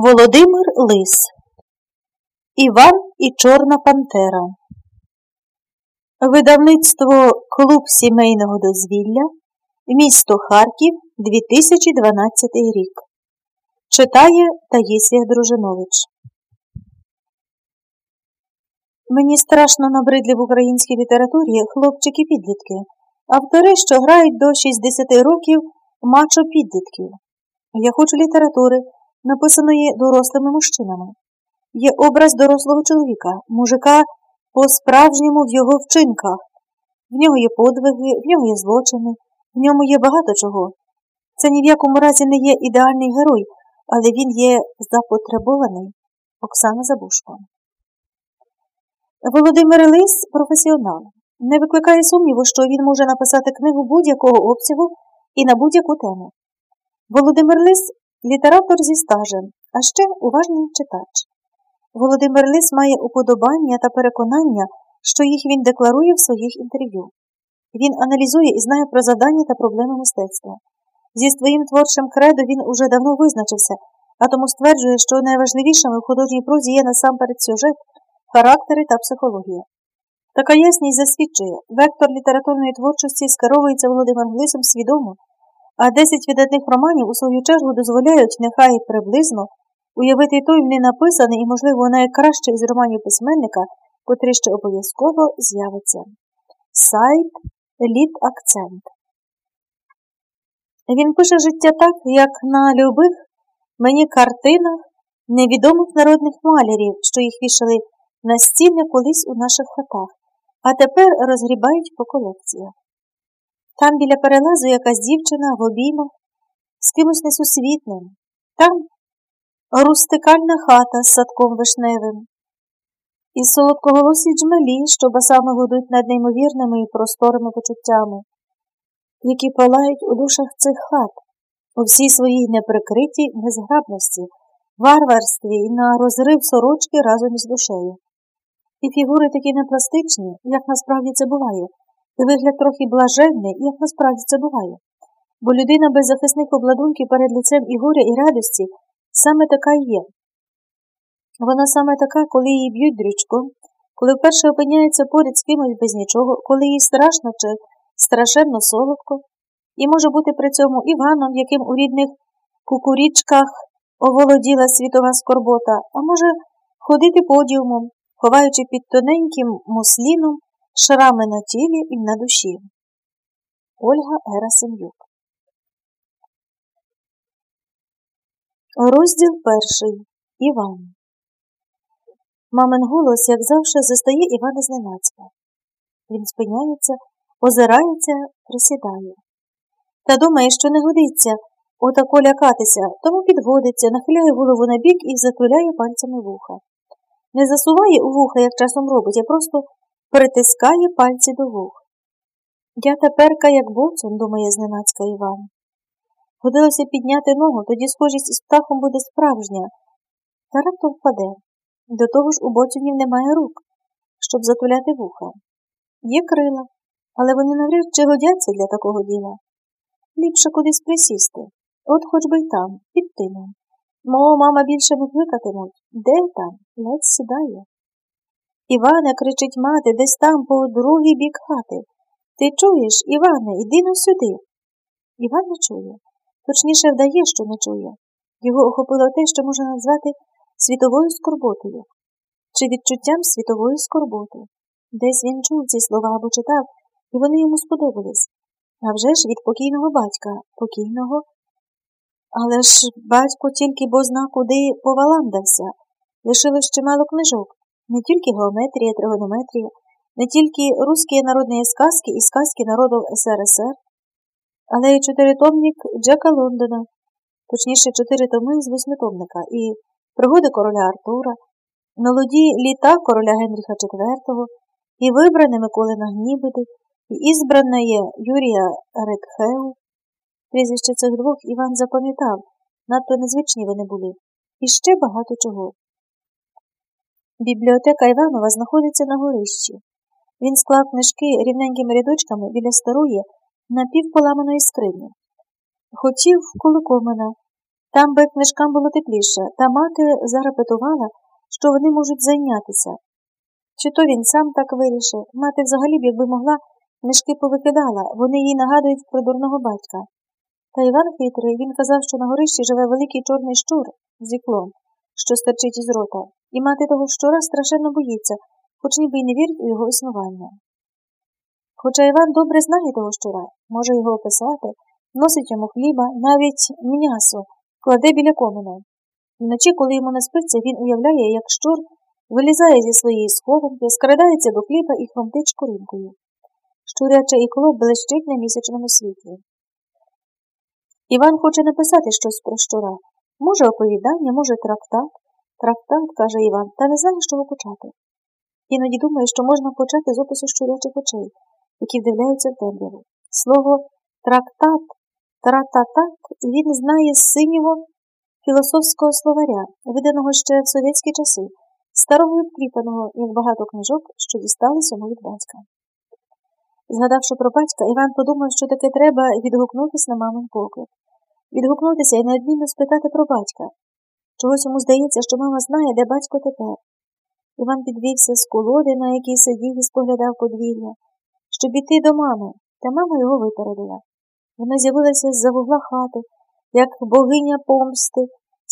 Володимир Лис Іван і Чорна Пантера. Видавництво Клуб сімейного дозвілля. Місто Харків 2012 рік Читає Таїсія Дружинович. Мені страшно набридлі в українській літературі хлопчики-підлітки, автори, що грають до 60 років мачо-підлітків. Я хочу літератури написаної дорослими мужчинами. Є образ дорослого чоловіка, мужика по-справжньому в його вчинках. В нього є подвиги, в нього є злочини, в ньому є багато чого. Це ні в якому разі не є ідеальний герой, але він є запотребований. Оксана Забушко. Володимир Лис професіонал. Не викликає сумніву, що він може написати книгу будь-якого обсягу і на будь-яку тему. Володимир Лис Літератор зі стажем, а ще уважний читач. Володимир Лис має уподобання та переконання, що їх він декларує в своїх інтерв'ю. Він аналізує і знає про завдання та проблеми мистецтва. Зі своїм творчим кредо він уже давно визначився, а тому стверджує, що найважливішими в художній прозі є насамперед сюжет, характери та психологія. Така ясність засвідчує, вектор літературної творчості скеровується Володимиром Лисом свідомо. А десять видатних романів у свою чергу дозволяють, нехай приблизно, уявити той ненаписаний і, можливо, найкращий із романів письменника, котрий ще обов'язково з'явиться. Сайт Літ Акцент. Він пише життя так, як на любих мені картинах невідомих народних малярів, що їх вішали на стіни колись у наших хатах, а тепер розгрібають по колекціях. Там біля перелазу якась дівчина в обіймах з кимось несусвітним. Там рустикальна хата з садком вишневим. І солодкоголосі джмелі, що басами гудуть над неймовірними і просторими почуттями, які палають у душах цих хат, у всій своїй неприкритій незграбності, варварстві і на розрив сорочки разом із душею. І фігури такі непластичні, як насправді це буває. Вигляд трохи блаженний, як насправді це буває. Бо людина без захисних обладунків перед лицем і горя, і радості саме така і є. Вона саме така, коли її б'ють дрючком, коли вперше опиняється поряд з кимось без нічого, коли їй страшно чи страшенно солодко, і може бути при цьому Іваном, яким у рідних кукурічках оволоділа світова скорбота, а може ходити подіумом, ховаючи під тоненьким мусліном Шрами на тілі і на душі. Ольга Герасим'юк Розділ перший. Іван. Мамин голос, як завжди, застає Івана зненацька. Він спиняється, озирається, присідає. Та думає, що не годиться отако лякатися, тому підводиться, нахиляє голову на бік і затуляє пальцями вуха. Не засуває у вуха, як часом робить, а просто притискає пальці до вух. Я теперка, як боцун, думає зненацька Іван. Годилося підняти ногу, тоді схожість із птахом буде справжня, та раптом впаде. До того ж у боцюнів немає рук, щоб затуляти вуха. Є крила, але вони навряд чи годяться для такого діла. Ліпше кудись присісти, от хоч би й там, під тином. Мого мама більше не. Де там? Ледь сідає. Іване, кричить мати, десь там по другий бік хати. Ти чуєш, Іване, іди но сюди. Іван не чує, точніше вдає, що не чує. Його охопило те, що можна назвати світовою скорботою чи відчуттям світової скорботи. Десь він чув ці слова або читав, і вони йому сподобались. А вже ж від покійного батька, покійного. Але ж батько тільки бо зна, куди поваландався, лишилось чимало книжок. Не тільки геометрія, тригонометрія, не тільки русські народні сказки і сказки народів СРСР, але й чотиритомник Джека Лондона, точніше чотири томи з восьмитомника, і пригоди короля Артура, молоді літа короля Генріха IV, і вибране Миколи Нагнібити, і ізбране Юрія Редхеу. Прізвище цих двох Іван запам'ятав, надто незвичні вони були, і ще багато чого. Бібліотека Іванова знаходиться на горищі. Він склав книжки рівненькими рядочками біля старої напівполаманої скрині. Хотів колокомена, Там би книжкам було тепліше, та мати зарепетувала, що вони можуть зайнятися. Чи то він сам так вирішив, мати взагалі б, якби могла, книжки повикидала, вони їй нагадують про дурного батька. Та Іван хитрий, він казав, що на горищі живе великий чорний щур з іклом, що стерчить із рота, і мати того щура страшенно боїться, хоч ніби й не вірить у його існування. Хоча Іван добре знає того щура, може його описати, носить йому хліба, навіть м'ясо, кладе біля комина. Вночі, коли йому не спиться, він уявляє, як щур вилізає зі своєї схованки, скрадається до хліба і хромтить шкуринкою. Щуряче ікло блищить на місячному світлі. Іван хоче написати щось про щура. Може, оповідання, може, трактат. Трактат, каже Іван, та не знає, з чого почати. Іноді думає, що можна почати з опису щурячих очей, які вдивляються в темряву. Слово трактат, трататат він знає з синього філософського словаря, виданого ще в совєтські часи, старого і вкліпаного, як багато книжок, що дісталися йому від батька. Згадавши про батька, Іван подумав, що таки треба відгукнутися на мамин поклик. Відгукнутися і неодмінно спитати про батька. Чогось йому здається, що мама знає, де батько тепер. Іван підвівся з колоди, на якій сидів і споглядав подвір'я, щоб іти до мами, та мама його випередила. Вона з'явилася з-за вугла хати, як богиня помсти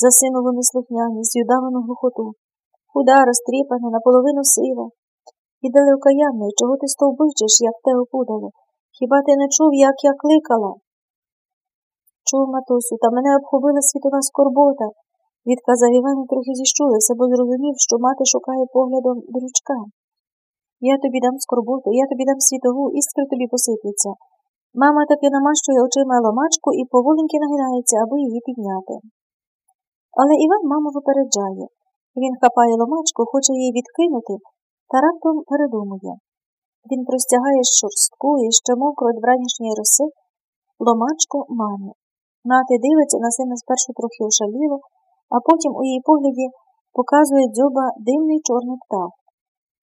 за синову неслухняність й удавану глухоту, худа, розтріпана, наполовину сива. І далекоянний, чого ти стовбичиш, як те опудало? Хіба ти не чув, як я кликала? Чув, матусю, та мене обхопила світова скорбота, відказав Іван і трохи зіщулився, бо зрозумів, що мати шукає поглядом дрючка. Я тобі дам скорботу, я тобі дам світову, іскри тобі посипляться. Мама таки намащує очима ломачку і поволеньки нагинається, аби її підняти. Але Іван маму випереджає. Він хапає ломачку, хоче її відкинути, та раптом передумує. Він простягає шорстку і ще мокру від вранішньої роси ломачку мамі. Мати дивиться на сина спершу трохи ошаліло, а потім у її погляді показує дзьоба дивний чорний птах.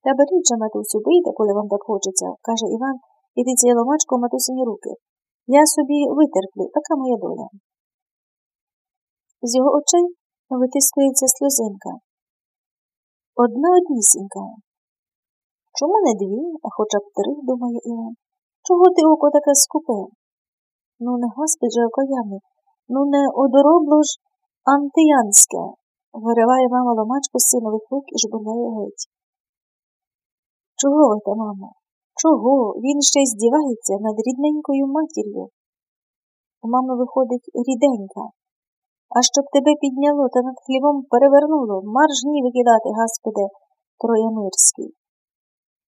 Та беріть же, матусю, бийте, коли вам так хочеться, каже Іван і тицяє ломачку в матусині руки. Я собі витерплю, така моя доля. З його очей витискується сльозинка. Одна однісінька. Чому не дві, а хоча б три, думає Іван. Чого ти око таке скупе? Ну, не господь же окаянний, ну не одоробло ж антиянське, вириває мама ломачку з синових рук і жбурляє геть. Чого ви те, мамо? Чого? Він ще здівається над рідненькою матір'ю. У мами виходить ріденька. А щоб тебе підняло та над хлібом перевернуло, марш гні викидати, Господи, Троємирський.